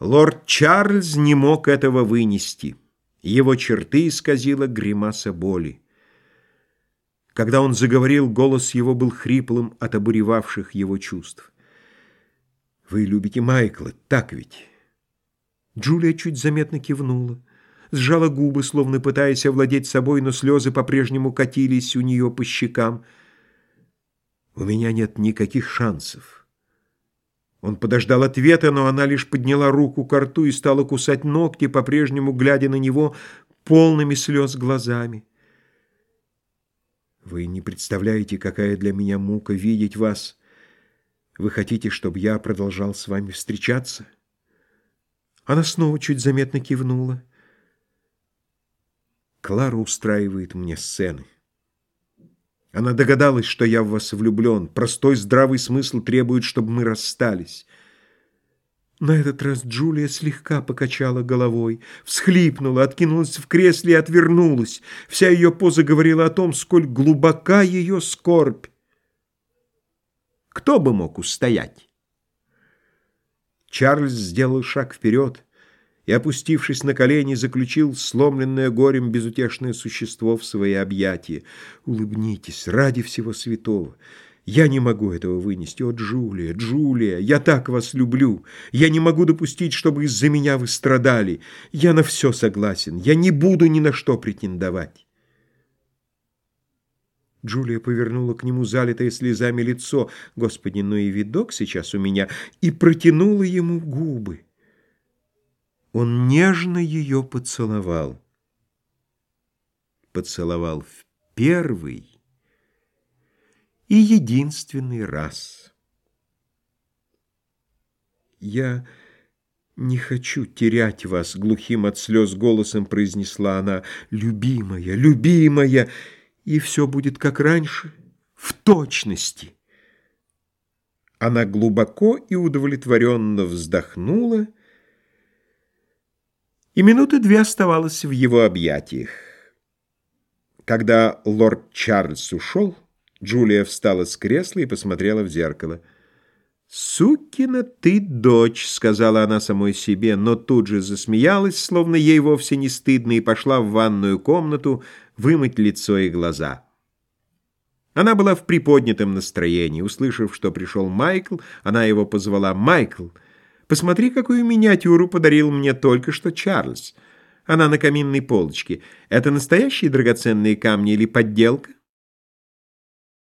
Лорд Чарльз не мог этого вынести. Его черты исказила гримаса боли. Когда он заговорил, голос его был хриплым от обуревавших его чувств. «Вы любите Майкла, так ведь?» Джулия чуть заметно кивнула, сжала губы, словно пытаясь овладеть собой, но слезы по-прежнему катились у нее по щекам. «У меня нет никаких шансов». Он подождал ответа, но она лишь подняла руку к рту и стала кусать ногти, по-прежнему глядя на него полными слез глазами. «Вы не представляете, какая для меня мука видеть вас. Вы хотите, чтобы я продолжал с вами встречаться?» Она снова чуть заметно кивнула. «Клара устраивает мне сцены. Она догадалась, что я в вас влюблен. Простой здравый смысл требует, чтобы мы расстались. На этот раз Джулия слегка покачала головой, всхлипнула, откинулась в кресле и отвернулась. Вся ее поза говорила о том, сколь глубока ее скорбь. Кто бы мог устоять? Чарльз сделал шаг вперед и, опустившись на колени, заключил сломленное горем безутешное существо в свои объятия. «Улыбнитесь ради всего святого! Я не могу этого вынести! О, Джулия, Джулия, я так вас люблю! Я не могу допустить, чтобы из-за меня вы страдали! Я на все согласен! Я не буду ни на что претендовать!» Джулия повернула к нему залитое слезами лицо, «Господи, ну и видок сейчас у меня!» и протянула ему губы. Он нежно ее поцеловал. Поцеловал в первый и единственный раз. «Я не хочу терять вас», — глухим от слез голосом произнесла она. «Любимая, любимая!» И все будет как раньше, в точности. Она глубоко и удовлетворенно вздохнула, и минуты две оставалось в его объятиях. Когда лорд Чарльз ушел, Джулия встала с кресла и посмотрела в зеркало. «Сукина ты дочь», — сказала она самой себе, но тут же засмеялась, словно ей вовсе не стыдно, и пошла в ванную комнату вымыть лицо и глаза. Она была в приподнятом настроении. Услышав, что пришел Майкл, она его позвала «Майкл». Посмотри, какую миниатюру подарил мне только что Чарльз. Она на каминной полочке. Это настоящие драгоценные камни или подделка?»